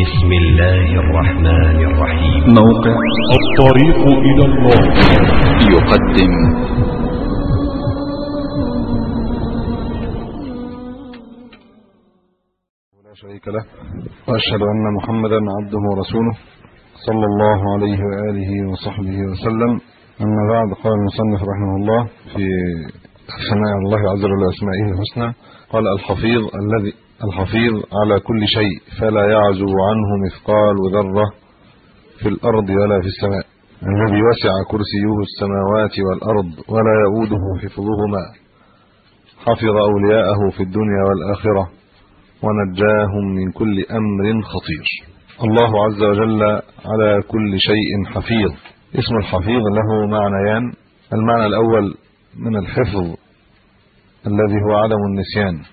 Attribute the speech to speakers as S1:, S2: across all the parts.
S1: بسم الله الرحمن الرحيم.
S2: موقع الطريق إلى الله.
S3: يقدم.
S4: لا شريك له. وأشهد أن محمدا عبده ورسوله صلى الله عليه وآله وصحبه وسلم. أما بعد قال المصنف رحمه الله في ثناء الله عز وجل أسمائه الحسنى قال الحفيظ الذي الحفيظ على كل شيء فلا يعزو عنه مثقال ذرة في الأرض ولا في السماء. الذي وسع كرسيه السماوات والأرض ولا يؤوده حفظهما. حفظ أولياءه في الدنيا والآخرة ونجاهم من كل أمر خطير. الله عز وجل على كل شيء حفيظ. اسم الحفيظ له معنيان. المعنى الأول من الحفظ الذي هو عدم النسيان.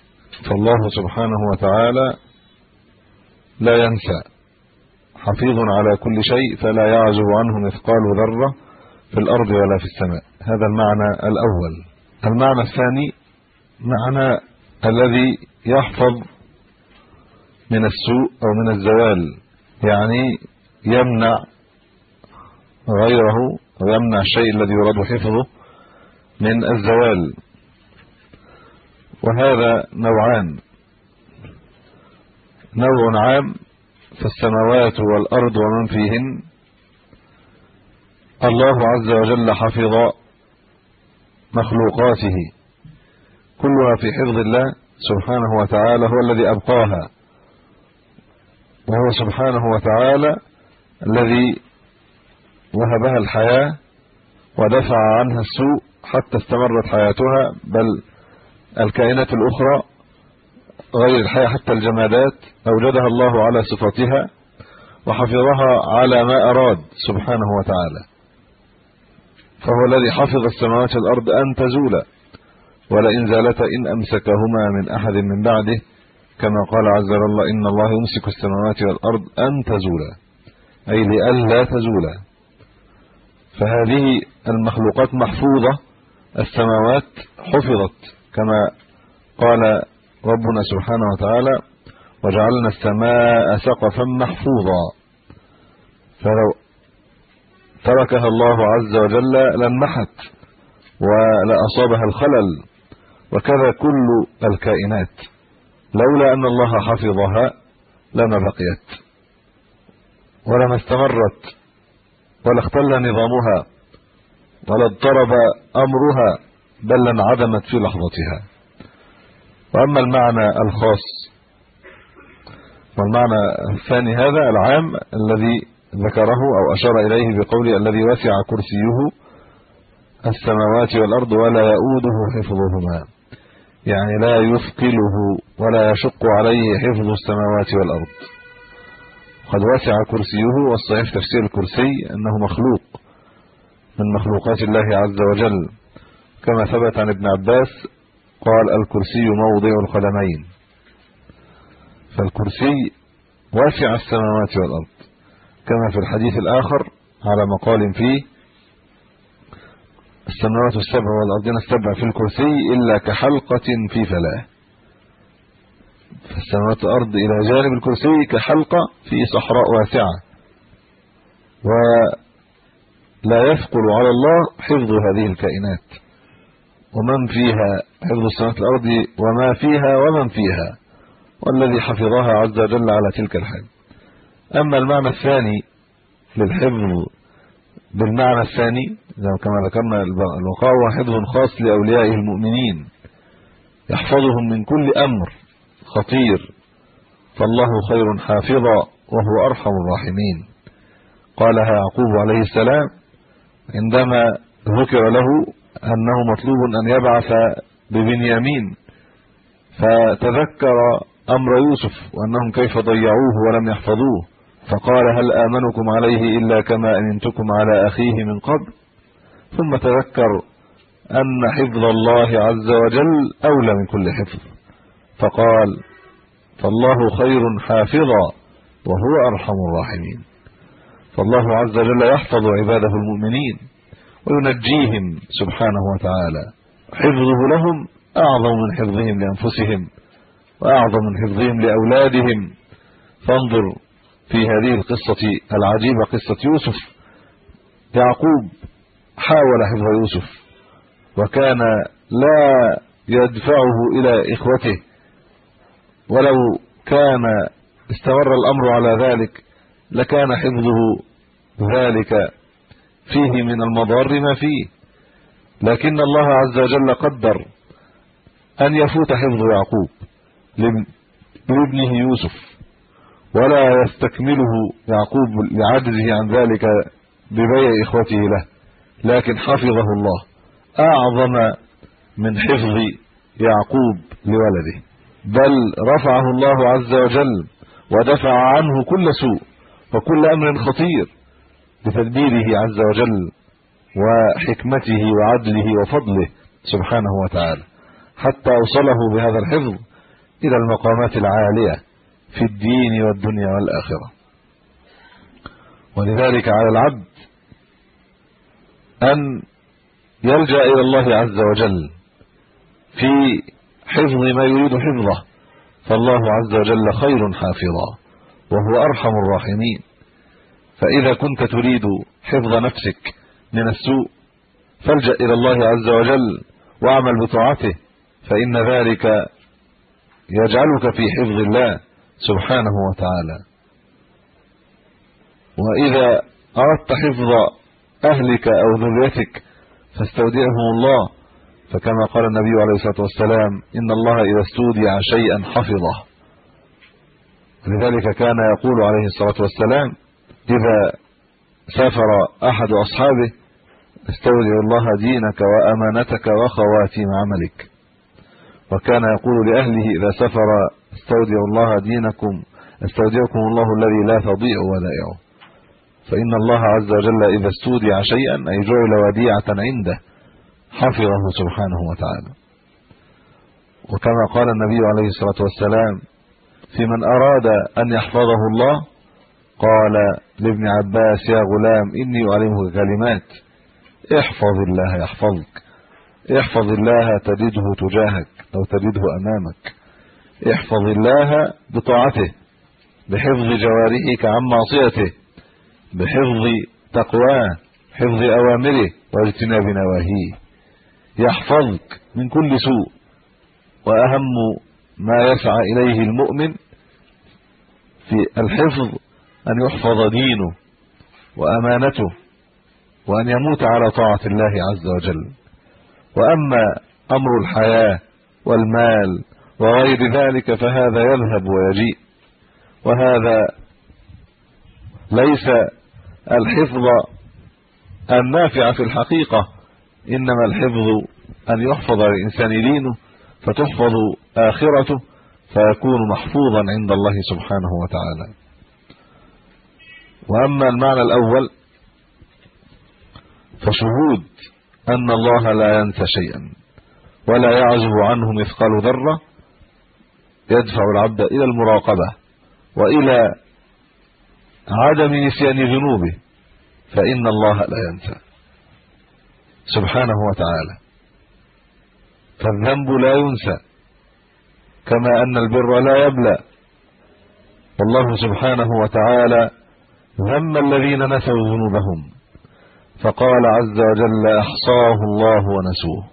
S4: فالله سبحانه وتعالى لا ينسى. حفيظ على كل شيء فلا يعزب عنه مثقال ذرة في الأرض ولا في السماء. هذا المعنى الأول. المعنى الثاني معنى الذي يحفظ من السوء أو من الزوال يعني يمنع غيره ويمنع الشيء الذي يراد حفظه من الزوال. وهذا نوعان. نوع عام فالسماوات والأرض ومن فيهن. الله عز وجل حفظ مخلوقاته كلها في حفظ الله سبحانه وتعالى هو الذي أبقاها. وهو سبحانه وتعالى الذي وهبها الحياة ودفع عنها السوء حتى استمرت حياتها بل الكائنات الأخرى غير الحياة حتى الجمادات أوجدها الله على صفاتها وحفظها على ما أراد سبحانه وتعالى. فهو الذي حفظ السماوات والأرض أن تزولا ولئن زالتا إن أمسكهما من أحد من بعده. كما قال عز وجل إن الله يمسك السماوات والأرض أن تزولا أي لئلا تزولا فهذه المخلوقات محفوظة السماوات حفظت. كما قال ربنا سبحانه وتعالى وجعلنا السماء سقفا محفوظا. فلو تركها الله عز وجل لانمحت ولأصابها الخلل وكذا كل الكائنات. لولا أن الله حفظها لما بقيت ولما استمرت ولا اختل نظامها ولا اضطرب أمرها بل انعدمت في لحظتها. وأما المعنى الخاص والمعنى الثاني هذا العام الذي ذكره أو أشار إليه بقوله الذي وسع كرسيه السماوات والأرض ولا يؤوده حفظهما. يعني لا يثقله ولا يشق عليه حفظ السماوات والأرض. قد وسع كرسيه والصحيح تفسير الكرسي أنه مخلوق من مخلوقات الله عز وجل. كما ثبت عن ابن عباس قال الكرسي موضع القدمين فالكرسي واسع السماوات والأرض كما في الحديث الآخر على مقال فيه السماوات السبع والارضين السبع في الكرسي إلا كحلقة في فلاة. فالسماوات والأرض إلى جانب الكرسي كحلقة في صحراء واسعة. ولا يثقل على الله حفظ هذه الكائنات. ومن فيها حفظ السماوات والأرض وما فيها ومن فيها والذي حفظها عز وجل على تلك الحال. أما المعنى الثاني للحفظ بالمعنى الثاني كما ذكرنا الوقاء هو حفظ خاص لأوليائه المؤمنين. يحفظهم من كل أمر خطير. فالله خير حافظا وهو أرحم الراحمين. قالها يعقوب عليه السلام عندما ذكر له أنه مطلوب أن يبعث ببنيامين. فتذكر أمر يوسف وأنهم كيف ضيعوه ولم يحفظوه. فقال هل آمنكم عليه إلا كما أمنتكم على أخيه من قبل؟ ثم تذكر أن حفظ الله عز وجل أولى من كل حفظ. فقال فالله خير حافظا وهو أرحم الراحمين. فالله عز وجل يحفظ عباده المؤمنين. وينجيهم سبحانه وتعالى. حفظه لهم أعظم من حفظهم لأنفسهم وأعظم من حفظهم لأولادهم. فانظر في هذه القصة العجيبة قصة يوسف. يعقوب حاول حفظ يوسف وكان لا يدفعه إلى إخوته. ولو كان استمر الأمر على ذلك لكان حفظه ذلك فيه من المضار ما فيه. لكن الله عز وجل قدر أن يفوت حفظ يعقوب لابنه يوسف ولا يستكمله يعقوب لعجزه عن ذلك ببيع إخوته له لكن حفظه الله أعظم من حفظ يعقوب لولده. بل رفعه الله عز وجل ودفع عنه كل سوء وكل أمر خطير. بتدبيره عز وجل وحكمته وعدله وفضله سبحانه وتعالى حتى أوصله بهذا الحفظ إلى المقامات العالية في الدين والدنيا والآخرة. ولذلك على العبد أن يلجأ إلى الله عز وجل في حفظ ما يريد حفظه فالله عز وجل خير حافظا وهو أرحم الراحمين. فإذا كنت تريد حفظ نفسك من السوء فالجأ إلى الله عز وجل واعمل بطاعته فإن ذلك يجعلك في حفظ الله سبحانه وتعالى. وإذا أردت حفظ أهلك أو ذريتك فاستودعهم الله فكما قال النبي عليه الصلاة والسلام إن الله إذا استودع شيئا حفظه. لذلك كان يقول عليه الصلاة والسلام إذا سافر أحد أصحابه استودع الله دينك وأمانتك وخواتيم عملك. وكان يقول لأهله إذا سافر استودع الله دينكم استودعكم الله الذي لا تضيع ودائعه فإن الله عز وجل إذا استودع شيئا أي جعل وديعة عنده حفظه سبحانه وتعالى. وكما قال النبي عليه الصلاة والسلام في من أراد أن يحفظه الله قال لابن عباس يا غلام إني أعلمك كلمات. احفظ الله يحفظك. احفظ الله تجده تجاهك أو تجده أمامك. احفظ الله بطاعته بحفظ جوارحك عن معصيته بحفظ تقواه حفظ أوامره واجتناب نواهيه. يحفظك من كل سوء وأهم ما يسعى إليه المؤمن في الحفظ أن يحفظ دينه وأمانته وأن يموت على طاعة الله عز وجل. وأما أمر الحياة والمال وغير ذلك فهذا يذهب ويجيء. وهذا ليس الحفظ النافع في الحقيقة إنما الحفظ أن يحفظ الإنسان دينه فتحفظ آخرته فيكون محفوظا عند الله سبحانه وتعالى. وأما المعنى الأول فشهود أن الله لا ينسى شيئا ولا يعزب عنه مثقال ذرة يدفع العبد إلى المراقبة وإلى عدم نسيان ذنوبه فإن الله لا ينسى. سبحانه وتعالى. فالذنب لا ينسى كما أن البر لا يبلى. والله سبحانه وتعالى ذم الذين نسوا ذنوبهم. فقال عز وجل أحصاه الله ونسوه.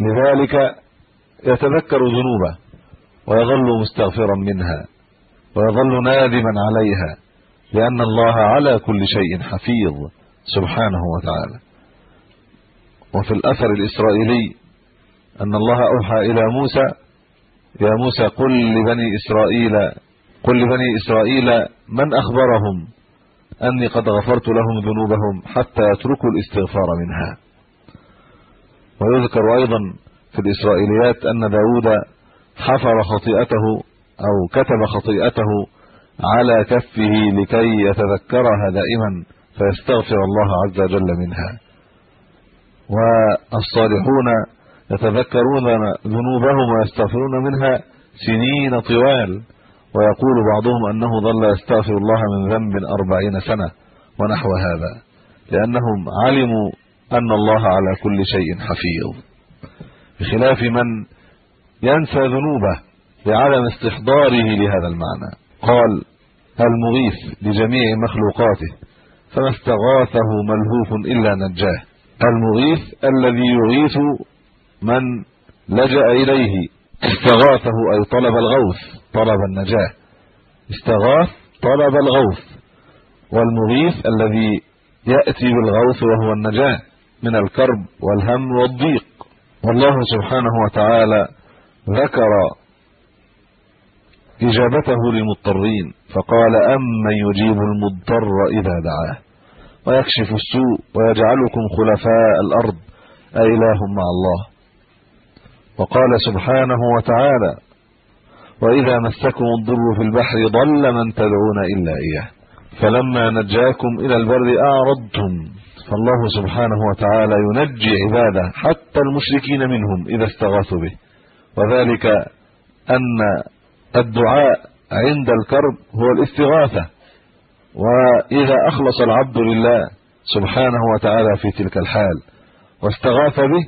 S4: لذلك يتذكر ذنوبه ويظل مستغفرا منها ويظل نادما عليها لأن الله على كل شيء حفيظ سبحانه وتعالى. وفي الأثر الإسرائيلي أن الله أوحى إلى موسى يا موسى قل لبني إسرائيل قل لبني إسرائيل من أخبرهم أني قد غفرت لهم ذنوبهم حتى يتركوا الاستغفار منها. ويذكر أيضا في الإسرائيليات أن داوود حفر خطيئته أو كتب خطيئته على كفه لكي يتذكرها دائما فيستغفر الله عز وجل منها. والصالحون يتذكرون ذنوبهم ويستغفرون منها سنين طوال. ويقول بعضهم أنه ظل يستغفر الله من ذنب 40 سنة ونحو هذا لأنهم علموا أن الله على كل شيء حفيظ. بخلاف من ينسى ذنوبه لعدم استحضاره لهذا المعنى. قال المغيث لجميع مخلوقاته فما استغاثه ملهوف إلا نجاه. المغيث الذي يغيث من لجأ إليه استغاثه أي طلب الغوث. طلب النجاة. استغاث طلب الغوث. والمغيث الذي يأتي بالغوث وهو النجاة من الكرب والهم والضيق. والله سبحانه وتعالى ذكر إجابته للمضطرين فقال امن يجيب المضطر إذا دعاه؟ ويكشف السوء ويجعلكم خلفاء الأرض إله مع الله. وقال سبحانه وتعالى وإذا مسكم الضر في البحر ضل من تدعون إلا إياه. فلما نجاكم إلى البر أعرضتم. فالله سبحانه وتعالى ينجي عباده حتى المشركين منهم إذا استغاثوا به. وذلك أن الدعاء عند الكرب هو الاستغاثة. وإذا أخلص العبد لله سبحانه وتعالى في تلك الحال واستغاث به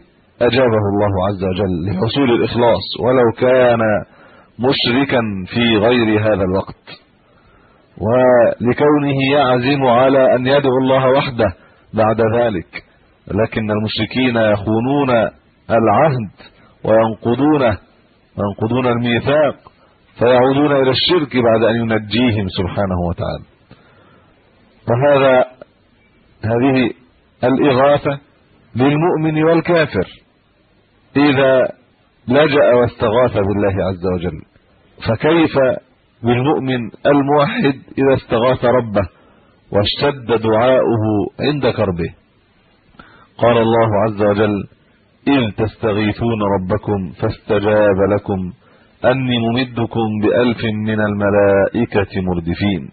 S4: أجابه الله عز وجل لحصول الإخلاص. ولو كان مشركا في غير هذا الوقت. ولكونه يعزم على أن يدعو الله وحده بعد ذلك. لكن المشركين يخونون العهد وينقضونه وينقضون الميثاق فيعودون إلى الشرك بعد أن ينجيهم سبحانه وتعالى. وهذا هذه الإغاثة للمؤمن والكافر إذا لجأ واستغاث بالله عز وجل. فكيف بالمؤمن الموحد إذا استغاث ربه واشتد دعاؤه عند كربه؟ قال الله عز وجل إذ تستغيثون ربكم فاستجاب لكم أني ممدكم بألف من الملائكة مردفين.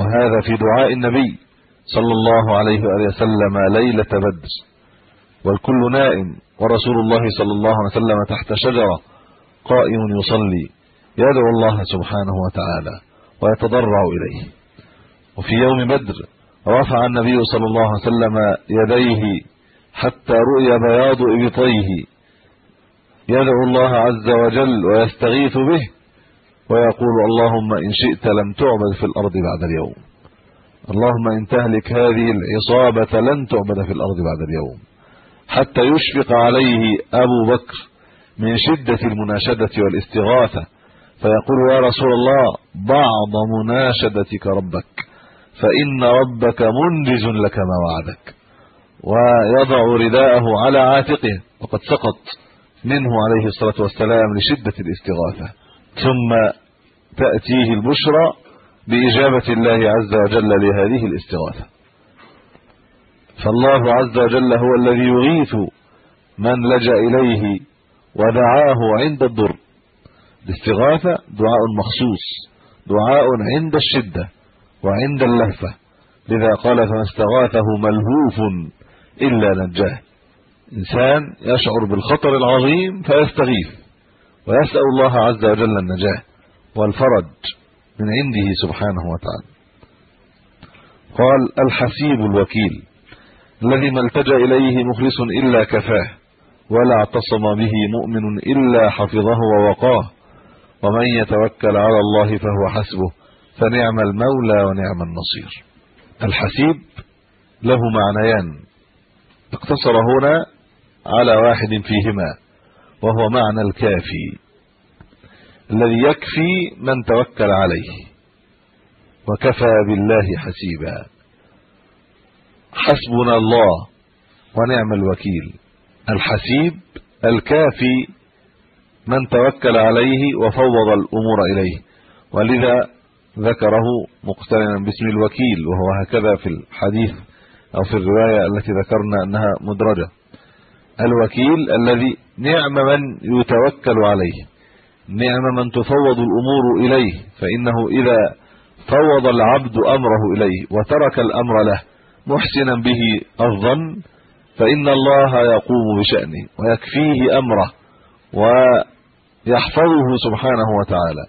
S4: وهذا في دعاء النبي صلى الله عليه وآله وسلم ليلة بدر. والكل نائم ورسول الله صلى الله عليه وسلم تحت شجرة قائم يصلي. يدعو الله سبحانه وتعالى ويتضرع إليه. وفي يوم بدر رفع النبي صلى الله عليه وسلم يديه حتى رؤي بياض إبطيه. يدعو الله عز وجل ويستغيث به ويقول اللهم إن شئت لم تعبد في الأرض بعد اليوم. اللهم إن تهلك هذه العصابة لن تعبد في الأرض بعد اليوم. حتى يشفق عليه أبو بكر من شدة المناشدة والاستغاثة فيقول يا رسول الله بعض مناشدتك ربك فإن ربك منجز لك ما وعدك ويضع رداءه على عاتقه وقد سقط منه عليه الصلاة والسلام لشدة الاستغاثة. ثم تأتيه البشرى بإجابة الله عز وجل لهذه الاستغاثة. فالله عز وجل هو الذي يغيث من لجأ إليه ودعاه عند الضر. الاستغاثة دعاء مخصوص دعاء عند الشدة وعند اللهفة. لذا قال فما استغاثه ملهوف إلا نجاه. إنسان يشعر بالخطر العظيم فيستغيث ويسأل الله عز وجل النجاة والفرج من عنده سبحانه وتعالى. قال الحسيب الوكيل الذي ما التجأ إليه مخلص إلا كفاه ولا اعتصم به مؤمن إلا حفظه ووقاه. ومن يتوكل على الله فهو حسبه فنعم المولى ونعم النصير. الحسيب له معنيان اقتصر هنا على واحد فيهما وهو معنى الكافي الذي يكفي من توكل عليه وكفى بالله حسيبا. حسبنا الله ونعم الوكيل. الحسيب الكافي من توكل عليه وفوض الأمور إليه. ولذا ذكره مقترنا باسم الوكيل وهو هكذا في الحديث أو في الرواية التي ذكرنا أنها مدرجة. الوكيل الذي نعم من يتوكل عليه نعم من تفوض الأمور إليه فإنه إذا فوض العبد أمره إليه وترك الأمر له محسنا به الظن فإن الله يقوم بشأنه ويكفيه أمره. ويحفظه سبحانه وتعالى.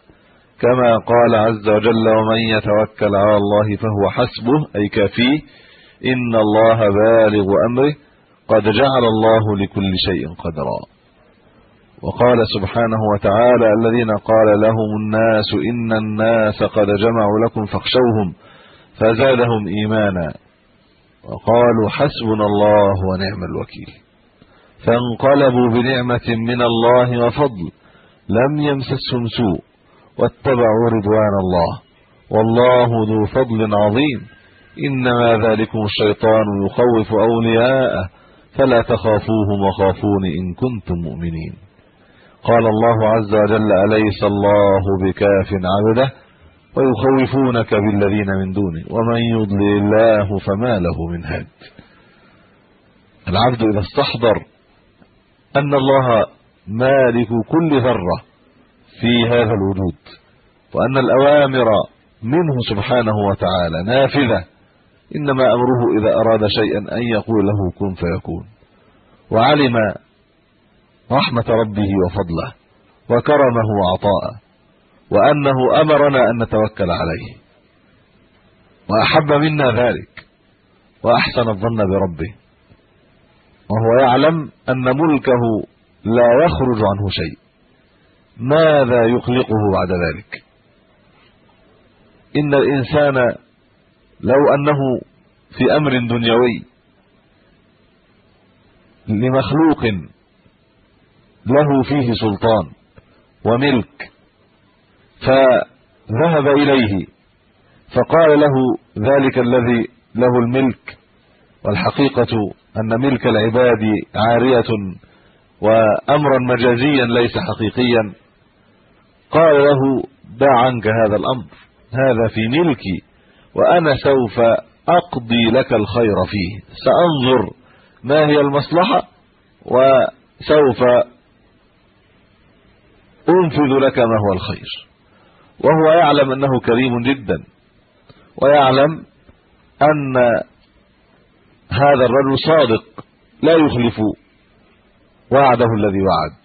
S4: كما قال عز وجل ومن يتوكل على الله فهو حسبه أي كافيه إن الله بالغ أمره قد جعل الله لكل شيء قدرا وقال سبحانه وتعالى الذين قال لهم الناس إن الناس قد جمعوا لكم فاخشوهم فزادهم إيمانا وقالوا حسبنا الله ونعم الوكيل فانقلبوا بنعمة من الله وفضل لم يمسسهم سوء واتبعوا رضوان الله والله ذو فضل عظيم إنما ذلكم الشيطان يخوف أولياءه فلا تخافوهم وخافون إن كنتم مؤمنين قال الله عز وجل أليس الله بكاف عبده ويخوفونك بالذين من دونه ومن يضلل الله فما له من هاد العبد إذا استحضر أن الله مالك كل ذرة في هذا الوجود وأن الأوامر منه سبحانه وتعالى نافذة إنما أمره إذا أراد شيئا أن يقول له كن فيكون. وعلم رحمة ربه وفضله وكرمه وعطاءه وأنه أمرنا أن نتوكل عليه. وأحب منا ذلك وأحسن الظن بربه. وهو يعلم أن ملكه لا يخرج عنه شيء. ماذا يخلقه بعد ذلك؟ إن الإنسان لو أنه في أمر دنيوي لمخلوق له فيه سلطان وملك فذهب إليه فقال له ذلك الذي له الملك والحقيقة أن ملك العباد عارية وأمرا مجازيا ليس حقيقيا. قال له دع عنك هذا الأمر هذا في ملكي وأنا سوف أقضي لك الخير فيه. سأنظر ما هي المصلحة وسوف أنفذ لك ما هو الخير. وهو يعلم أنه كريم جدا ويعلم أن هذا الرجل صادق لا يخلف وعده الذي وعد.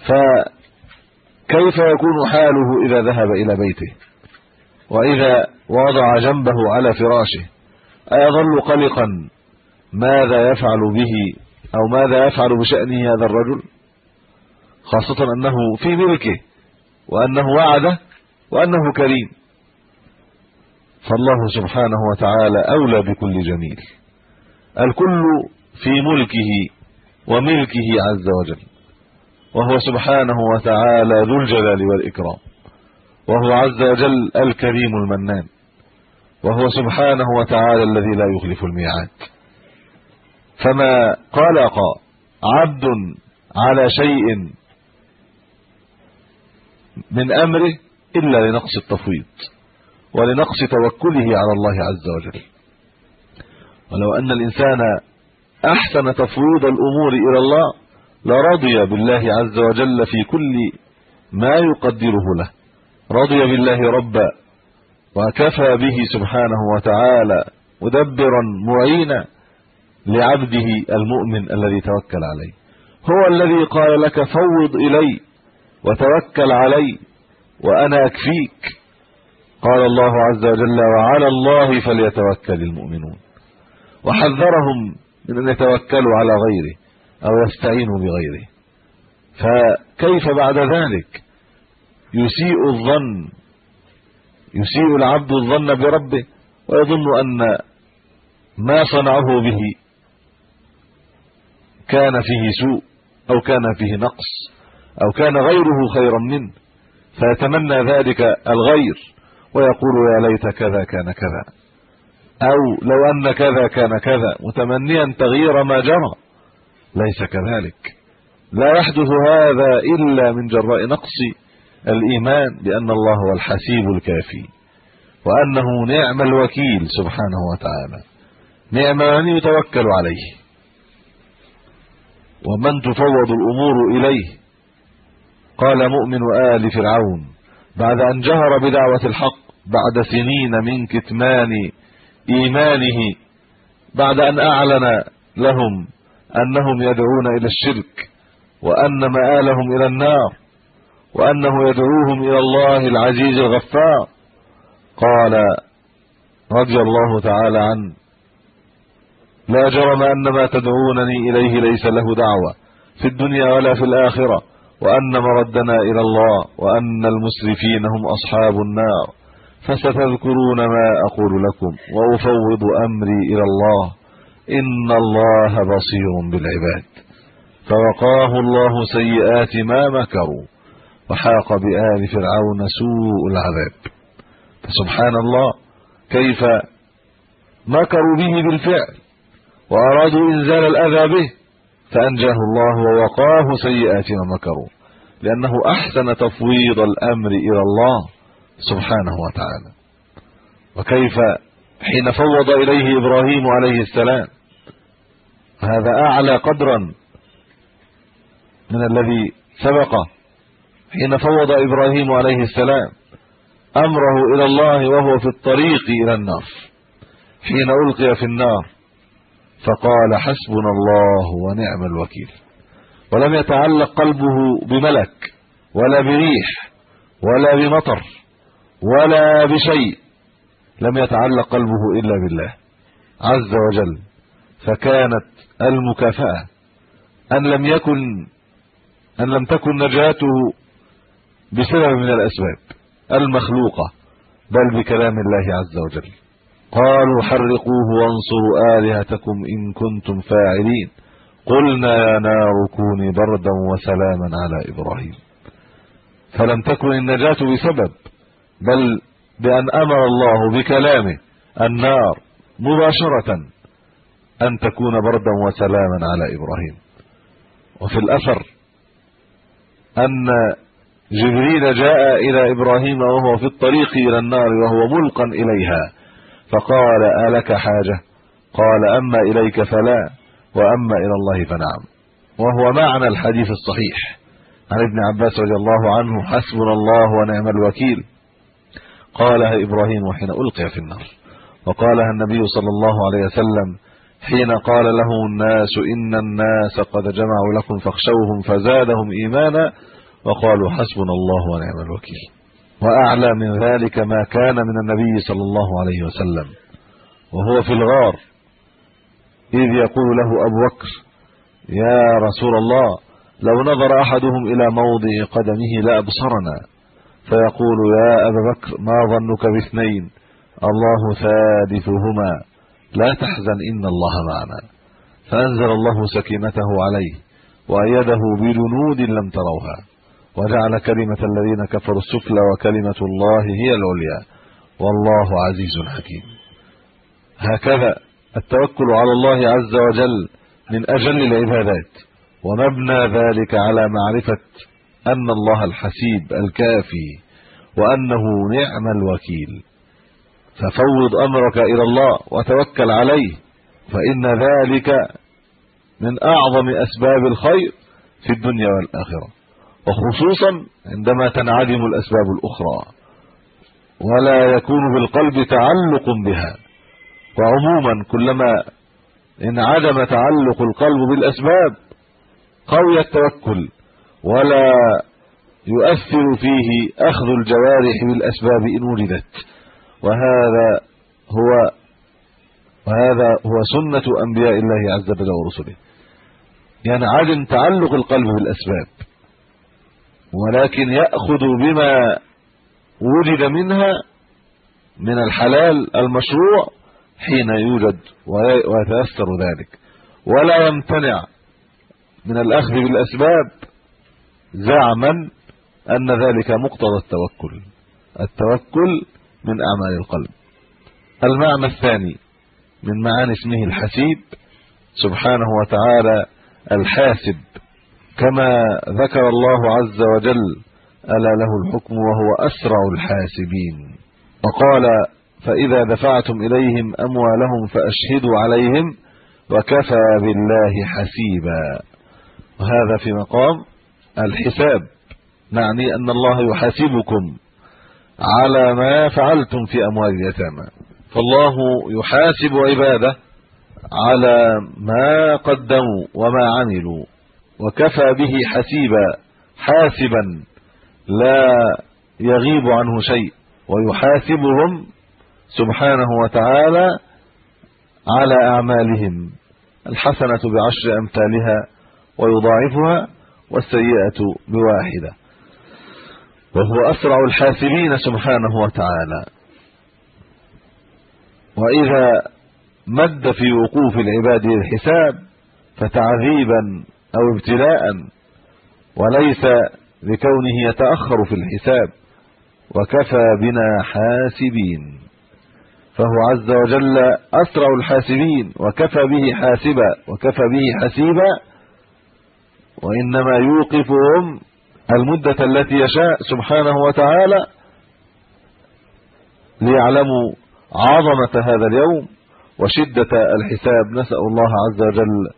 S4: فكيف يكون حاله إذا ذهب إلى بيته؟ وإذا وضع جنبه على فراشه ايظل قلقا ماذا يفعل به أو ماذا يفعل بشأنه هذا الرجل؟ خاصة أنه في ملكه وأنه وعده وأنه كريم. فالله سبحانه وتعالى أولى بكل جميل. الكل في ملكه وملكه عز وجل. وهو سبحانه وتعالى ذو الجلال والإكرام. وهو عز وجل الكريم المنان. وهو سبحانه وتعالى الذي لا يخلف الميعاد. فما قلق عبد على شيء من أمره إلا لنقص التفويض. ولنقص توكله على الله عز وجل. ولو أن الإنسان أحسن تفويض الأمور إلى الله لرضي بالله عز وجل في كل ما يقدره له. رضي بالله ربا وكفى به سبحانه وتعالى مدبرا معينا لعبده المؤمن الذي توكل عليه. هو الذي قال لك فوض إلي وتوكل علي وأنا أكفيك. قال الله عز وجل وعلى الله فليتوكل المؤمنون. وحذرهم من أن يتوكلوا على غيره أو يستعينوا بغيره. فكيف بعد ذلك؟ يسيء الظن يسيء العبد الظن بربه ويظن أن ما صنعه به كان فيه سوء أو كان فيه نقص أو كان غيره خيرا منه. فيتمنى ذلك الغير. ويقول يا ليت كذا كان كذا. أو لو أن كذا كان كذا متمنيا تغيير ما جرى. ليس كذلك. لا يحدث هذا إلا من جراء نقص الإيمان بأن الله هو الحسيب الكافي وأنه نعم الوكيل سبحانه وتعالى. نعم من يتوكل عليه. ومن تفوض الأمور إليه. قال مؤمن آل فرعون بعد أن جهر بدعوة الحق بعد سنين من كتمان إيمانه بعد أن أعلن لهم أنهم يدعون إلى الشرك وأن مآلهم إلى النار وأنه يدعوهم إلى الله العزيز الغفار. قال رضي الله تعالى عنه لا جرم أن ما تدعونني إليه ليس له دعوة في الدنيا ولا في الآخرة وأن مردنا إلى الله وأن المسرفين هم أصحاب النار. فستذكرون ما أقول لكم وأفوض أمري إلى الله. إن الله بصير بالعباد. فوقاه الله سيئات ما مكروا وحاق بآل فرعون سوء العذاب. فسبحان الله كيف مكروا به بالفعل وأرادوا إنزال الأذى به فأنجاه الله ووقاه سيئات ما مكروا. لأنه أحسن تفويض الأمر إلى الله. سبحانه وتعالى. وكيف حين فوض إليه إبراهيم عليه السلام هذا أعلى قدرا من الذي سبق. حين فوض إبراهيم عليه السلام أمره إلى الله وهو في الطريق إلى النار. حين ألقي في النار فقال حسبنا الله ونعم الوكيل. ولم يتعلق قلبه بملك ولا بريح ولا بمطر ولا بشيء لم يتعلق قلبه إلا بالله عز وجل فكانت المكافأة. أن لم يكن أن لم تكن نجاته بسبب من الأسباب المخلوقة بل بكلام الله عز وجل. قالوا حرقوه وانصروا آلهتكم إن كنتم فاعلين. قلنا يا نار كوني بردا وسلاما على إبراهيم. فلم تكن النجاة بسبب بل بأن أمر الله بكلامه النار مباشرة أن تكون بردا وسلاما على إبراهيم. وفي الأثر أن جبريل جاء إلى إبراهيم وهو في الطريق إلى النار وهو ملقا إليها فقال ألك حاجة؟ قال أما إليك فلا وأما إلى الله فنعم. وهو معنى الحديث الصحيح. عن ابن عباس رضي الله عنه حسبنا الله ونعم الوكيل. قالها إبراهيم حين ألقي في النار. وقالها النبي صلى الله عليه وسلم حين قال له الناس إن الناس قد جمعوا لكم فاخشوهم فزادهم إيمانا. وقالوا حسبنا الله ونعم الوكيل. وأعلى من ذلك ما كان من النبي صلى الله عليه وسلم. وهو في الغار. إذ يقول له أبو بكر يا رسول الله لو نظر أحدهم إلى موضع قدمه لأبصرنا. فيقول يا أبا بكر ما ظنك باثنين؟ الله ثالثهما. لا تحزن إن الله معنا. فأنزل الله سكينته عليه وأيده بجنود لم تروها. وجعل كلمة الذين كفروا السفلى وكلمة الله هي العليا. والله عزيز حكيم. هكذا التوكل على الله عز وجل من أجل العبادات. ومبنى ذلك على معرفة أن الله الحسيب الكافي وأنه نعم الوكيل. ففوض أمرك إلى الله وتوكل عليه فإن ذلك من أعظم أسباب الخير في الدنيا والآخرة وخصوصا عندما تنعدم الأسباب الأخرى ولا يكون بالقلب تعلق بها. وعموما كلما انعدم تعلق القلب بالأسباب قوي التوكل ولا يؤثر فيه أخذ الجوارح بالأسباب إن وجدت. وهذا هو وهذا هو سنة أنبياء الله عز وجل ورسله. ينعدم تعلق القلب بالأسباب ولكن يأخذ بما وجد منها من الحلال المشروع حين يوجد ويتاثر ذلك. ولا يمتنع من الأخذ بالأسباب زعما أن ذلك مقتضى التوكل. التوكل من أعمال القلب. المعنى الثاني من معاني اسمه الحسيب سبحانه وتعالى الحاسب. كما ذكر الله عز وجل ألا له الحكم وهو أسرع الحاسبين. وقال فإذا دفعتم إليهم أموالهم فأشهدوا عليهم وكفى بالله حسيبا. وهذا في مقام الحساب معني أن الله يحاسبكم على ما فعلتم في أموال اليتامى. فالله يحاسب عباده على ما قدموا وما عملوا وكفى به حسيبا حاسبا لا يغيب عنه شيء ويحاسبهم سبحانه وتعالى على أعمالهم. الحسنة بعشر أمثالها ويضاعفها والسيئة بواحدة. وهو أسرع الحاسبين سبحانه وتعالى. وإذا مد في وقوف العباد الحساب فتعذيبا أو ابتلاء وليس لكونه يتأخر في الحساب وكفى بنا حاسبين. فهو عز وجل أسرع الحاسبين وكفى به حاسبا وكفى به حسيبا وإنما يوقفهم المدة التي يشاء سبحانه وتعالى ليعلموا عظمة هذا اليوم وشدة الحساب. نسأل الله عز وجل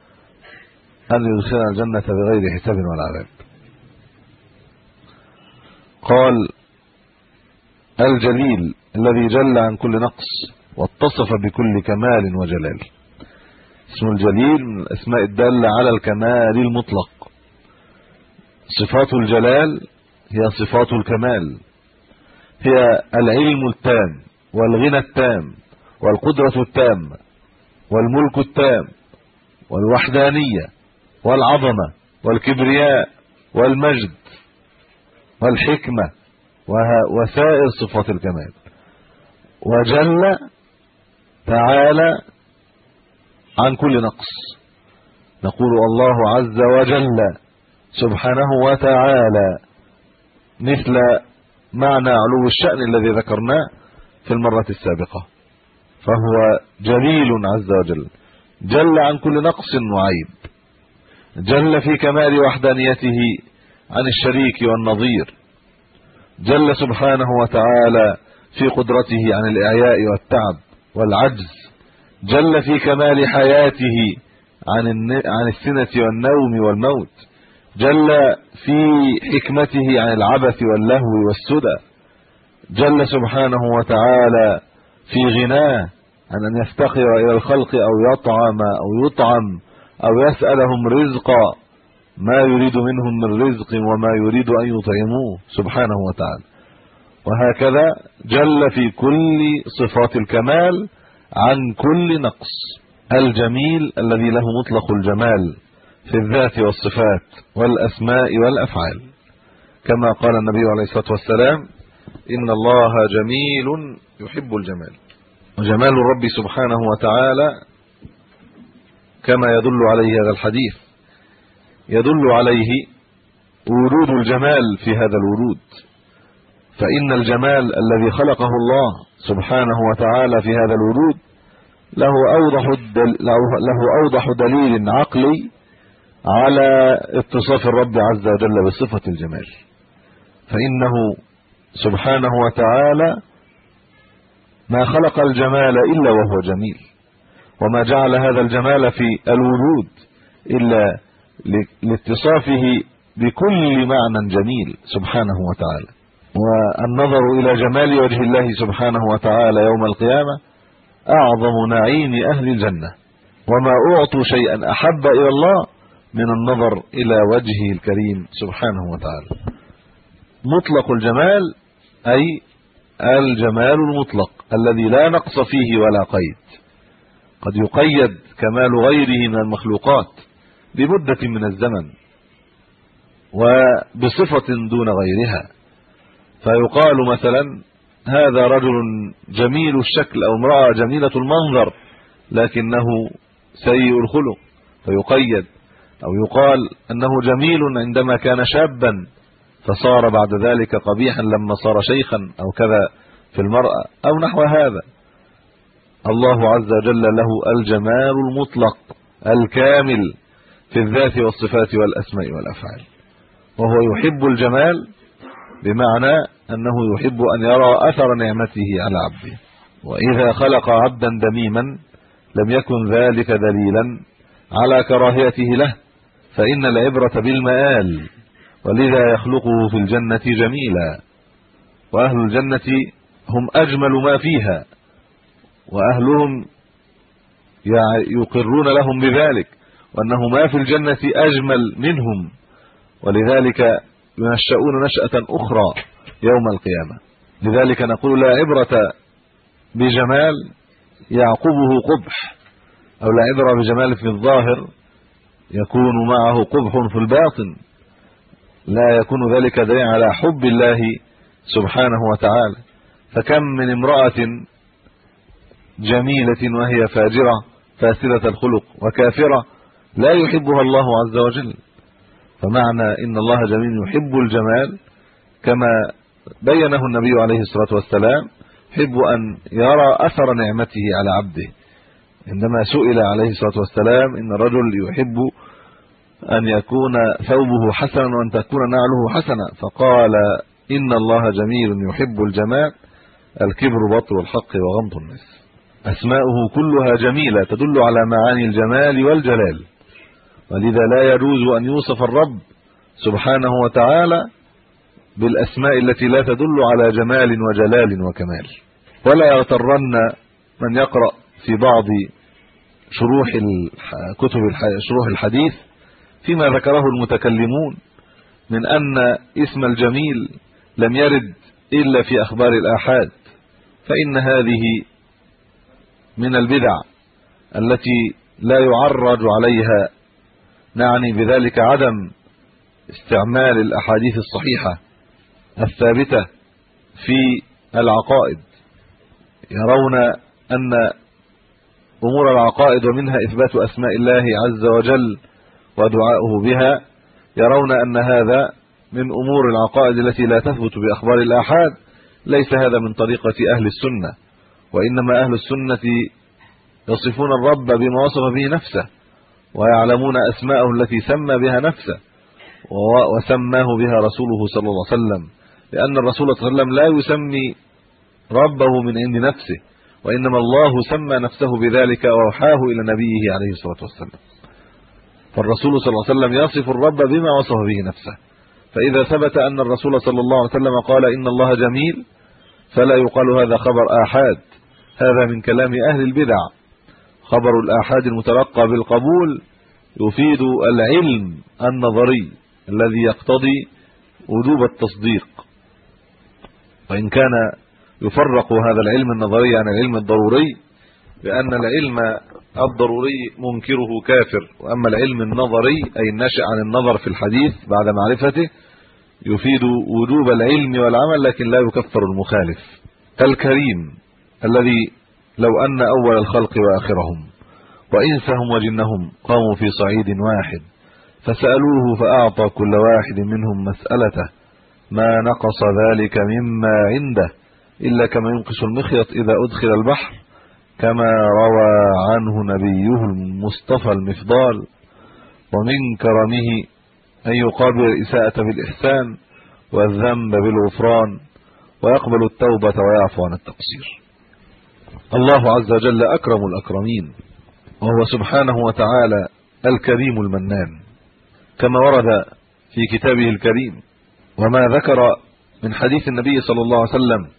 S4: أن يدخلنا الجنة بغير حساب ولا عذاب. قال الجليل الذي جل عن كل نقص واتصف بكل كمال وجلال. اسم الجليل من الأسماء الدالة على الكمال المطلق. صفات الجلال هي صفات الكمال. هي العلم التام والغنى التام والقدرة التامة والملك التام والوحدانية والعظمة والكبرياء والمجد والحكمة وسائر صفات الكمال. وجل تعالى عن كل نقص. نقول الله عز وجل سبحانه وتعالى. مثل معنى علو الشأن الذي ذكرناه في المرة السابقة. فهو جليل عز وجل. جل عن كل نقص وعيب. جل في كمال وحدانيته عن الشريك والنظير. جل سبحانه وتعالى في قدرته عن الإعياء والتعب والعجز. جل في كمال حياته عن عن السنة والنوم والموت. جل في حكمته عن العبث واللهو والسدى. جل سبحانه وتعالى في غناه عن أن يفتقر إلى الخلق أو يطعم أو يطعم أو يسألهم رزقا. ما يريد منهم من رزق وما يريد أن يطعموه سبحانه وتعالى. وهكذا جل في كل صفات الكمال عن كل نقص. الجميل الذي له مطلق الجمال. في الذات والصفات والأسماء والأفعال. كما قال النبي عليه الصلاة والسلام إن الله جميل يحب الجمال. وجمال الرب سبحانه وتعالى كما يدل عليه هذا الحديث. يدل عليه ورود الجمال في هذا الورود فإن الجمال الذي خلقه الله سبحانه وتعالى في هذا الورود له أوضح له أوضح دليل عقلي على اتصاف الرب عز وجل بصفة الجمال. فإنه سبحانه وتعالى ما خلق الجمال إلا وهو جميل وما جعل هذا الجمال في الوجود إلا لاتصافه بكل معنى جميل سبحانه وتعالى. والنظر إلى جمال وجه الله سبحانه وتعالى يوم القيامة أعظم نعيم أهل الجنة وما أعطوا شيئا أحب إلى الله من النظر إلى وجهه الكريم سبحانه وتعالى. مطلق الجمال أي الجمال المطلق الذي لا نقص فيه ولا قيد. قد يقيد كمال غيره من المخلوقات بمدة من الزمن وبصفة دون غيرها. فيقال مثلا هذا رجل جميل الشكل أو امرأة جميلة المنظر لكنه سيء الخلق. فيقيد أو يقال أنه جميل عندما كان شابا فصار بعد ذلك قبيحا لما صار شيخا أو كذا في المرأة أو نحو هذا. الله عز وجل له الجمال المطلق الكامل في الذات والصفات والأسماء والأفعال. وهو يحب الجمال بمعنى أنه يحب أن يرى أثر نعمته على عبده. وإذا خلق عبدا دميما لم يكن ذلك دليلا على كراهيته له. فإن العبرة بالمآل ولذا يخلقه في الجنة جميلا. وأهل الجنة هم أجمل ما فيها وأهلهم يقرون لهم بذلك وأنه ما في الجنة أجمل منهم. ولذلك ينشؤون نشأة أخرى يوم القيامة. لذلك نقول لا عبرة بجمال يعقبه قبح أو لا عبرة بجمال في الظاهر يكون معه قبح في الباطن. لا يكون ذلك دليلا على حب الله سبحانه وتعالى. فكم من امرأة جميلة وهي فاجرة فاسدة الخلق وكافرة لا يحبها الله عز وجل. فمعنى إن الله جميل يحب الجمال كما بينه النبي عليه الصلاة والسلام يحب أن يرى أثر نعمته على عبده. عندما سئل عليه الصلاة والسلام إن الرجل يحب أن يكون ثوبه حسنا وأن تكون نعله حسنا فقال إن الله جميل يحب الجمال الكبر بطر الحق وغمط الناس أسماؤه كلها جميلة تدل على معاني الجمال والجلال. ولذا لا يجوز أن يوصف الرب سبحانه وتعالى بالأسماء التي لا تدل على جمال وجلال وكمال. ولا يغترن من يقرأ في بعض شروح كتب شروح الحديث فيما ذكره المتكلمون من أن اسم الجميل لم يرد إلا في أخبار الآحاد فإن هذه من البدع التي لا يعرج عليها. نعني بذلك عدم استعمال الأحاديث الصحيحة الثابتة في العقائد يرون أن امور العقائد ومنها إثبات أسماء الله عز وجل ودعاؤه بها يرون أن هذا من أمور العقائد التي لا تثبت بأخبار الآحاد ليس هذا من طريقة أهل السنة وإنما أهل السنة يصفون الرب بما وصف به نفسه ويعلمون أسماءه التي سمى بها نفسه وسماه بها رسوله صلى الله عليه وسلم لأن الرسول صلى الله عليه وسلم لا يسمي ربه من عند نفسه. وإنما الله سمى نفسه بذلك وأوحاه إلى نبيه عليه الصلاة والسلام. فالرسول صلى الله عليه وسلم يصف الرب بما وصف به نفسه. فإذا ثبت أن الرسول صلى الله عليه وسلم قال إن الله جميل فلا يقال هذا خبر آحاد. هذا من كلام أهل البدع. خبر الآحاد المتلقى بالقبول يفيد العلم النظري الذي يقتضي وجوب التصديق. وإن كان يفرق هذا العلم النظري عن العلم الضروري لأن العلم الضروري منكره كافر وأما العلم النظري أي الناشئ عن النظر في الحديث بعد معرفته يفيد وجوب العلم والعمل لكن لا يكفر المخالف. الكريم الذي لو أن أول الخلق وآخرهم وإنسهم وجنهم قاموا في صعيد واحد فسألوه فأعطى كل واحد منهم مسألته ما نقص ذلك مما عنده؟ إلا كما ينقص المخيط إذا أدخل البحر كما روى عنه نبيه المصطفى المفضال ومن كرمه أن يقابل الإساءة بالإحسان والذنب بالغفران ويقبل التوبة ويعفو عن التقصير. الله عز وجل أكرم الأكرمين وهو سبحانه وتعالى الكريم المنان كما ورد في كتابه الكريم. وما ذكر من حديث النبي صلى الله عليه وسلم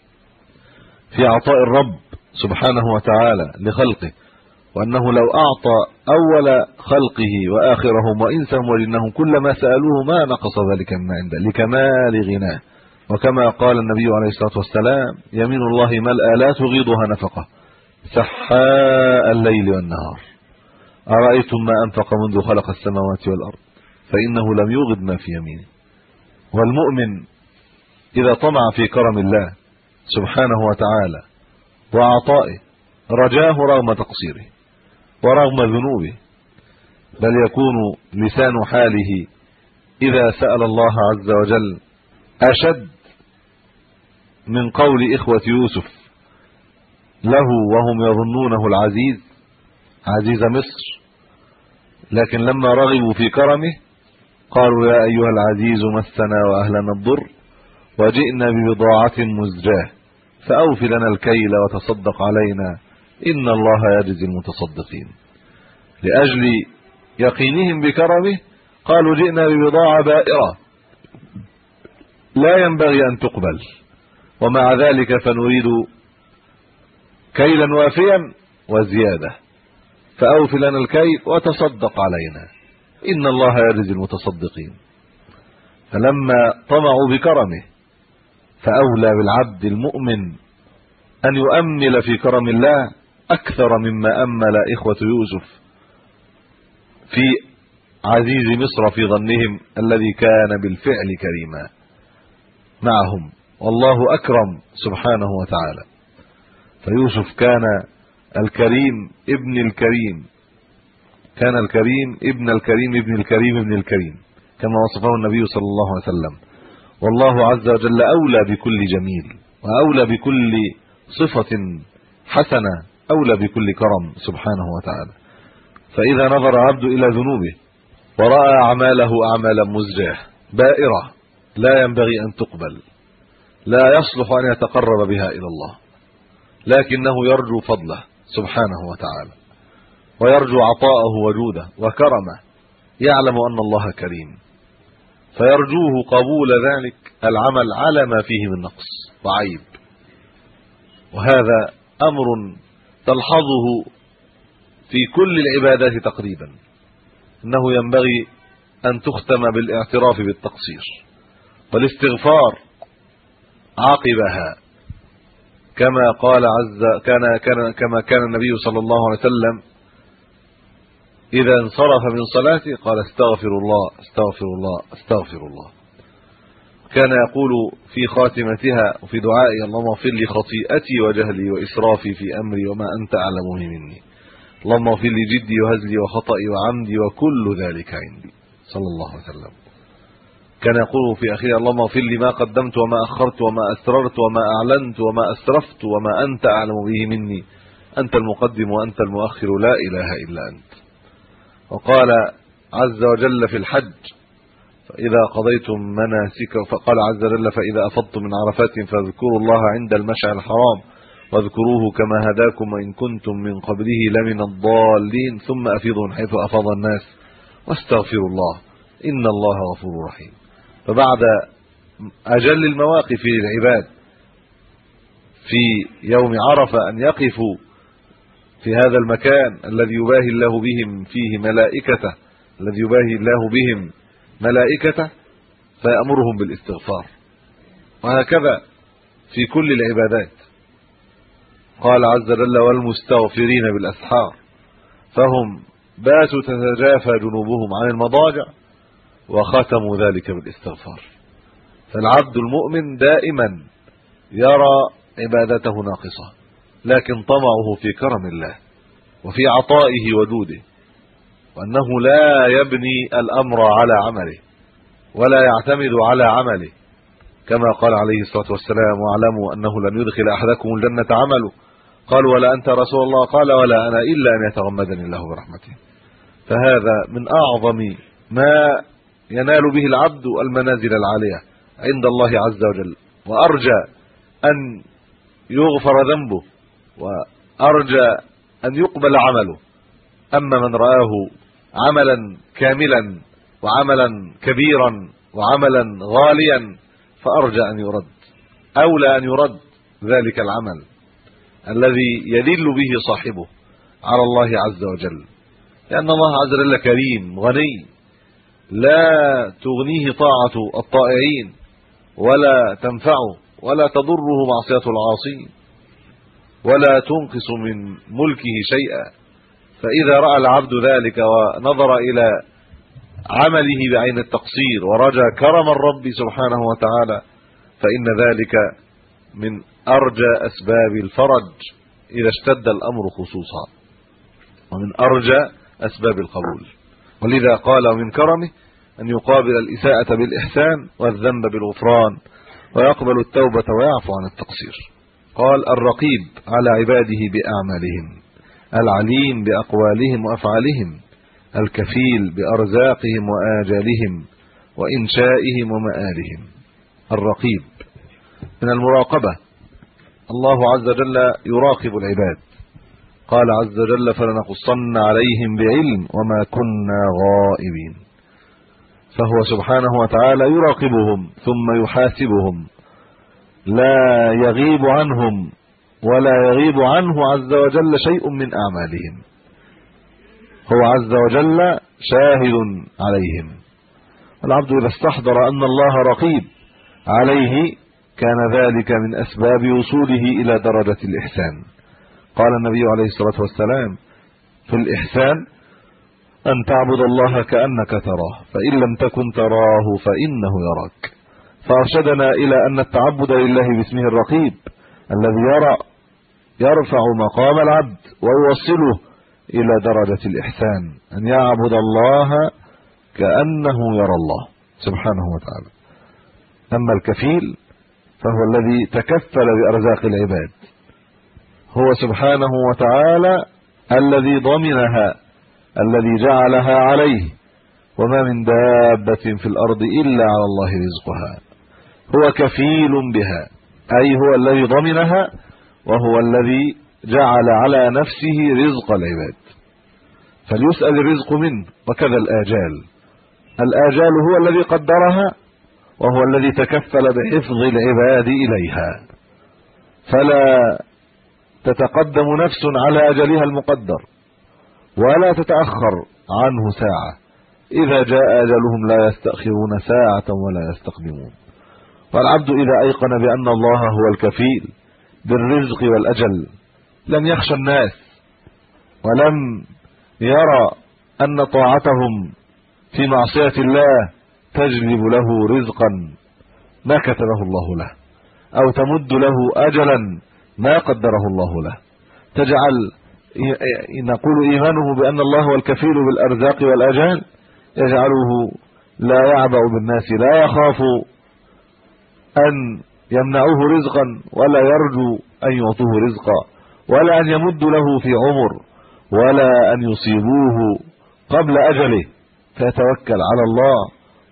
S4: في عطاء الرب سبحانه وتعالى لخلقه وأنه لو أعطى أول خلقه وآخرهم وإنسهم وجنهم كل ما سألوه ما نقص ذلك مما عنده لكمال غناه. وكما قال النبي عليه الصلاة والسلام يمين الله ملأ لا تغيضها نفقة سحاء الليل والنهار. أرأيتم ما أنفق منذ خلق السماوات والأرض؟ فإنه لم يغض ما في يمينه. والمؤمن إذا طمع في كرم الله سبحانه وتعالى وعطائه رجاه رغم تقصيره ورغم ذنوبه بل يكون لسان حاله إذا سأل الله عز وجل أشد من قول إخوة يوسف له وهم يظنونه العزيز عزيز مصر لكن لما رغبوا في كرمه قالوا يا أيها العزيز مسنا وأهلنا الضر وجئنا ببضاعة مزجاة. فأوف لنا الكيل وتصدق علينا إن الله يجزي المتصدقين. لأجل يقينهم بكرمه قالوا جئنا ببضاعة بائرة. لا ينبغي أن تقبل. ومع ذلك فنريد كيلا وافيا وزيادة. فأوف لنا الكيل وتصدق علينا. إن الله يجزي المتصدقين. فلما طمعوا بكرمه فأولى بالعبد المؤمن أن يؤمل في كرم الله أكثر مما أمل إخوة يوسف في عزيز مصر في ظنهم الذي كان بالفعل كريما معهم والله أكرم سبحانه وتعالى فيوسف كان الكريم ابن الكريم كان الكريم ابن الكريم ابن الكريم ابن الكريم كما وصفه النبي صلى الله عليه وسلم والله عز وجل أولى بكل جميل وأولى بكل صفة حسنة أولى بكل كرم سبحانه وتعالى. فإذا نظر عبد إلى ذنوبه ورأى أعماله أعمالا مزجاة بائرة لا ينبغي أن تقبل لا يصلح أن يتقرب بها إلى الله لكنه يرجو فضله سبحانه وتعالى ويرجو عطاءه وجوده وكرمه يعلم أن الله كريم. فيرجوه قبول ذلك العمل على ما فيه من نقص وعيب. وهذا أمر تلحظه في كل العبادات تقريبا إنه ينبغي أن تختم بالاعتراف بالتقصير. والاستغفار عقبها كما قال عز كان كان كما كان النبي صلى الله عليه وسلم إذا انصرف من صلاته قال استغفر الله استغفر الله استغفر الله. كان يقول في خاتمتها وفي دعائي اللهم اغفر لي خطيئتي وجهلي وإسرافي في أمري وما أنت أعلم به مني. اللهم اغفر لي جدي وهزلي وخطئي وعمدي وكل ذلك عندي. صلى الله عليه وسلم. كان يقول في أخيرا اللهم اغفر لي ما قدمت وما أخرت وما أسررت وما أعلنت وما أسرفت وما أنت أعلم به مني. أنت المقدم وأنت المؤخر لا إله إلا أنت. وقال عز وجل في الحج فإذا قضيتم مناسك فقال عز وجل فإذا أفضتم من عرفات فاذكروا الله عند المشعر الحرام واذكروه كما هداكم وإن كنتم من قبله لمن الضالين ثم أفيضوا حيث أفاض الناس واستغفروا الله إن الله غفور رحيم. فبعد أجل المواقف للعباد في يوم عرفة أن يقفوا في هذا المكان الذي يباهي الله بهم فيه ملائكته الذي يباهي الله بهم ملائكته فيأمرهم بالاستغفار. وهكذا في كل العبادات. قال عز وجل والمستغفرين بالأسحار. فهم باتوا تتجافى جنوبهم عن المضاجع وختموا ذلك بالاستغفار. فالعبد المؤمن دائما يرى عبادته ناقصة. لكن طمعه في كرم الله وفي عطائه ودوده وأنه لا يبني الأمر على عمله ولا يعتمد على عمله. كما قال عليه الصلاة والسلام واعلموا أنه لن يدخل أحدكم الجنة عمله. قالوا ولا أنت رسول الله. قال ولا أنا إلا أن يتغمدني الله برحمته. فهذا من أعظم ما ينال به العبد المنازل العالية عند الله عز وجل وأرجى أن يغفر ذنبه. وأرجى أن يقبل عمله. أما من رآه عملا كاملا وعملا كبيرا وعملا غاليا فأرجى أن يرد أولى أن يرد ذلك العمل الذي يدل به صاحبه على الله عز وجل. لأن الله عز وجل كريم غني لا تغنيه طاعة الطائعين ولا تنفعه ولا تضره معصية العاصين. ولا تنقص من ملكه شيئا. فإذا رأى العبد ذلك ونظر إلى عمله بعين التقصير ورجى كرم الرب سبحانه وتعالى فإن ذلك من أرجى أسباب الفرج إذا اشتد الأمر خصوصا ومن أرجى أسباب القبول. ولذا قال من كرمه أن يقابل الإساءة بالإحسان والذنب بالغفران ويقبل التوبة ويعفو عن التقصير. قال الرقيب على عباده بأعمالهم العليم بأقوالهم وأفعالهم الكفيل بأرزاقهم وآجالهم وإنشائهم ومآلهم. الرقيب من المراقبة. الله عز وجل يراقب العباد. قال عز وجل فلنقصن عليهم بعلم وما كنا غائبين. فهو سبحانه وتعالى يراقبهم ثم يحاسبهم. لا يغيب عنهم ولا يغيب عنه عز وجل شيء من أعمالهم. هو عز وجل شاهد عليهم. العبد إذا استحضر أن الله رقيب عليه كان ذلك من أسباب وصوله إلى درجة الإحسان. قال النبي عليه الصلاة والسلام في الإحسان أن تعبد الله كأنك تراه فإن لم تكن تراه فإنه يراك. فأرشدنا إلى أن التعبد لله باسمه الرقيب الذي يرى يرفع مقام العبد ويوصله إلى درجة الإحسان. أن يعبد الله كأنه يرى الله سبحانه وتعالى. أما الكفيل فهو الذي تكفل بأرزاق العباد. هو سبحانه وتعالى الذي ضمنها الذي جعلها عليه. وما من دابة في الأرض إلا على الله رزقها. هو كفيل بها أي هو الذي ضمنها وهو الذي جعل على نفسه رزق العباد. فليسأل الرزق منه وكذا الآجال. الآجال هو الذي قدرها وهو الذي تكفل بحفظ العباد إليها. فلا تتقدم نفس على أجلها المقدر ولا تتأخر عنه ساعة. إذا جاء أجلهم لا يستأخرون ساعة ولا يستقدمون. والعبد إذا أيقن بأن الله هو الكفيل بالرزق والأجل لم يخشى الناس ولم يرى أن طاعتهم في معصية الله تجلب له رزقا ما كتبه الله له أو تمد له اجلا ما قدره الله له. تجعل نقول إيمانه بأن الله هو الكفيل بالأرزاق والأجال يجعله لا يعبأ بالناس لا يخاف أن يمنعوه رزقا ولا يرجو أن يعطوه رزقا ولا أن يمد له في عمر ولا أن يصيبوه قبل أجله. فيتوكل على الله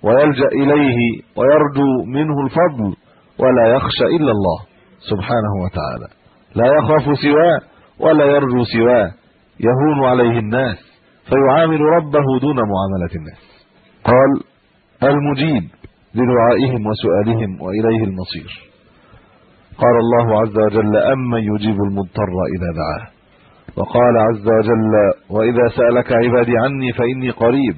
S4: ويلجأ إليه ويرجو منه الفضل ولا يخشى إلا الله سبحانه وتعالى. لا يخاف سواه ولا يرجو سواه. يهون عليه الناس فيعامل ربه دون معاملة الناس. قال المجيب. لدعائهم وسؤالهم وإليه المصير. قال الله عز وجل امن يجيب المضطر إذا دعاه. وقال عز وجل وإذا سألك عبادي عني فإني قريب.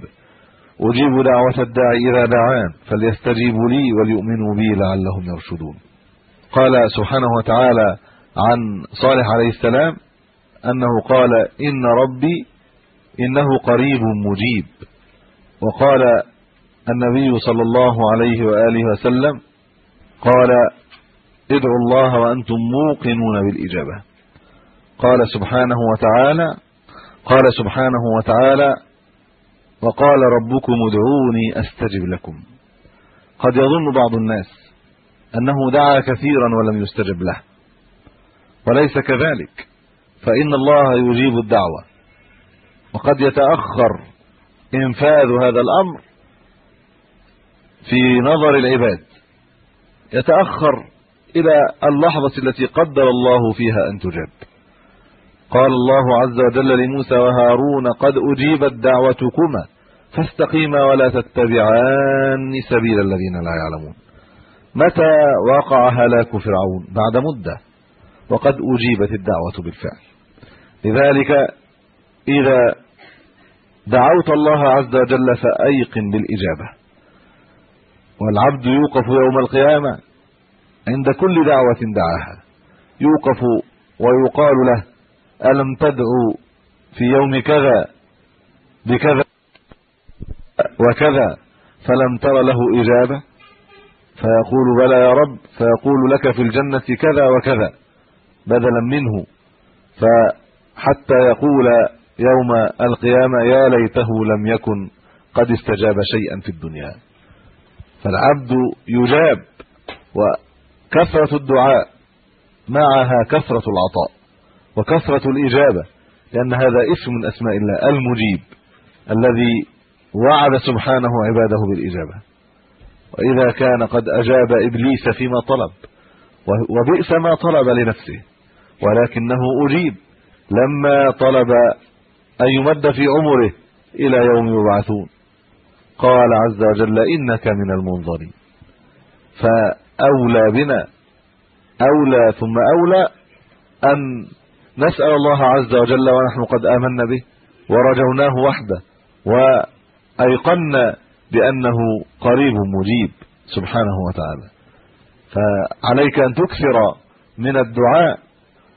S4: أجيب دعوة الداعي إذا دعان فليستجيبوا لي وليؤمنوا بي لعلهم يرشدون. قال سبحانه وتعالى عن صالح عليه السلام أنه قال إن ربي إنه قريب مجيب. وقال النبي صلى الله عليه وآله وسلم قال ادعوا الله وأنتم موقنون بالإجابة. قال سبحانه وتعالى قال سبحانه وتعالى وقال ربكم ادعوني أستجب لكم. قد يظن بعض الناس أنه دعا كثيرا ولم يستجب له. وليس كذلك. فإن الله يجيب الدعوة. وقد يتأخر إنفاذ هذا الأمر في نظر العباد. يتأخر إلى اللحظة التي قدر الله فيها أن تجاب. قال الله عز وجل لموسى وهارون قد أجيبت دعوتكما فاستقيما ولا تتبعان سبيل الذين لا يعلمون. متى وقع هلاك فرعون؟ بعد مدة. وقد أجيبت الدعوة بالفعل. لذلك إذا دعوت الله عز وجل فأيقن بالإجابة. والعبد يوقف يوم القيامة عند كل دعوة دعاها. يوقف ويقال له ألم تدعو في يوم كذا بكذا وكذا فلم تر له إجابة؟ فيقول بلى يا رب فيقول لك في الجنة كذا وكذا بدلا منه. فحتى يقول يوم القيامة يا ليته لم يكن قد استجاب شيئا في الدنيا. فالعبد يجاب وكثرة الدعاء معها كثرة العطاء وكثرة الإجابة لأن هذا اسم من أسماء الله المجيب الذي وعد سبحانه عباده بالإجابة. وإذا كان قد أجاب إبليس فيما طلب وبئس ما طلب لنفسه ولكنه أجيب. لما طلب أن يمد في عمره إلى يوم يبعثون. قال عز وجل إنك من المنظرين. فأولى بنا أولى ثم أولى أن نسأل الله عز وجل ونحن قد آمنا به ورجوناه وحده وأيقنا بأنه قريب مجيب سبحانه وتعالى. فعليك أن تكثر من الدعاء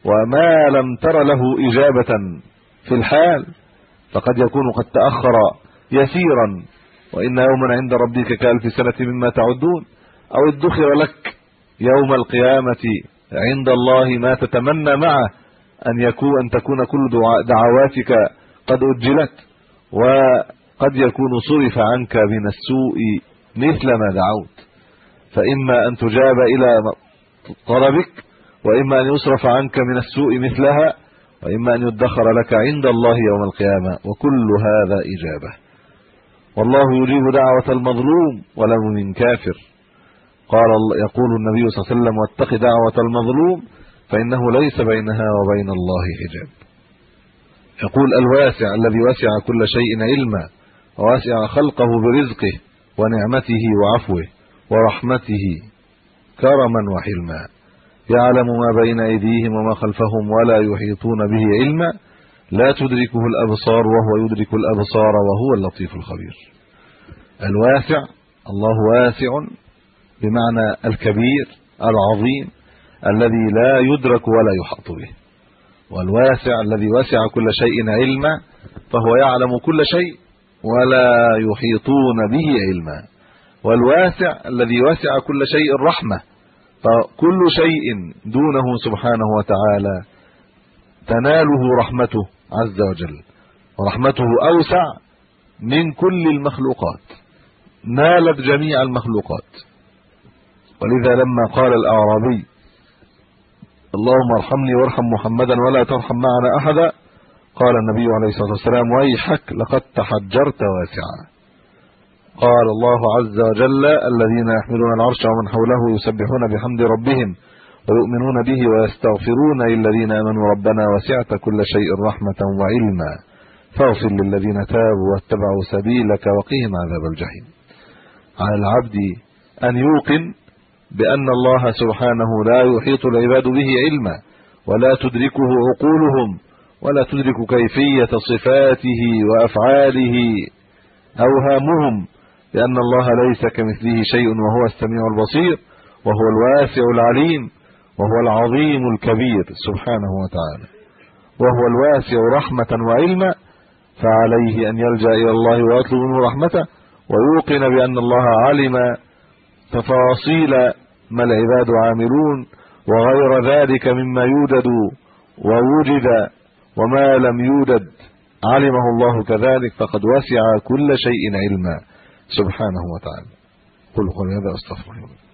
S4: وما لم تر له إجابة في الحال فقد يكون قد تأخر يسيرا وإن يوما عند ربك كألف سنة مما تعدون أو ادخر لك يوم القيامة عند الله ما تتمنى معه أن يكون أن تكون كل دعواتك قد أجلت وقد يكون صرف عنك من السوء مثل ما دعوت. فإما أن تجاب إلى طلبك وإما أن يصرف عنك من السوء مثلها وإما أن يدخر لك عند الله يوم القيامة وكل هذا إجابة. والله يجيب دعوة المظلوم ولو من كافر. قال يقول النبي صلى الله عليه وسلم واتق دعوة المظلوم فإنه ليس بينها وبين الله حجاب. يقول الواسع الذي وسع كل شيء علما ووسع خلقه برزقه ونعمته وعفوه ورحمته كرما وحلما. يعلم ما بين أيديهم وما خلفهم ولا يحيطون به علما لا تدركه الأبصار وهو يدرك الأبصار وهو اللطيف الخبير. الواسع الله واسع بمعنى الكبير العظيم الذي لا يدرك ولا يحاط به. والواسع الذي وسع كل شيء علما فهو يعلم كل شيء ولا يحيطون به علما. والواسع الذي وسع كل شيء رحمة فكل شيء دونه سبحانه وتعالى تناله رحمته. عز وجل. ورحمته أوسع من كل المخلوقات. نالت جميع المخلوقات. ولذا لما قال الأعرابي اللهم ارحمني وارحم محمدا ولا ترحم معنا أحدا قال النبي عليه الصلاة والسلام ويحك لقد تحجرت واسعا. قال الله عز وجل الذين يحملون العرش ومن حوله يسبحون بحمد ربهم. ويؤمنون به ويستغفرون للذين آمنوا ربنا وسعت كل شيء رحمة وعلما. فاغفر للذين تابوا واتبعوا سبيلك وقهم عذاب الجحيم. على العبد أن يوقن بأن الله سبحانه لا يحيط العباد به علما ولا تدركه عقولهم ولا تدرك كيفية صفاته وأفعاله اوهامهم لأن الله ليس كمثله شيء وهو السميع البصير وهو الواسع العليم. وهو العظيم الكبير سبحانه وتعالى. وهو الواسع رحمة وعلما فعليه أن يلجأ إلى الله ويطلب منه رحمته ويوقن بأن الله علم تفاصيل ما العباد عاملون وغير ذلك مما يوجد ووجد وما لم يوجد. علمه الله كذلك فقد وسع كل شيء علما سبحانه وتعالى. قل قل هذا أستغفر الله.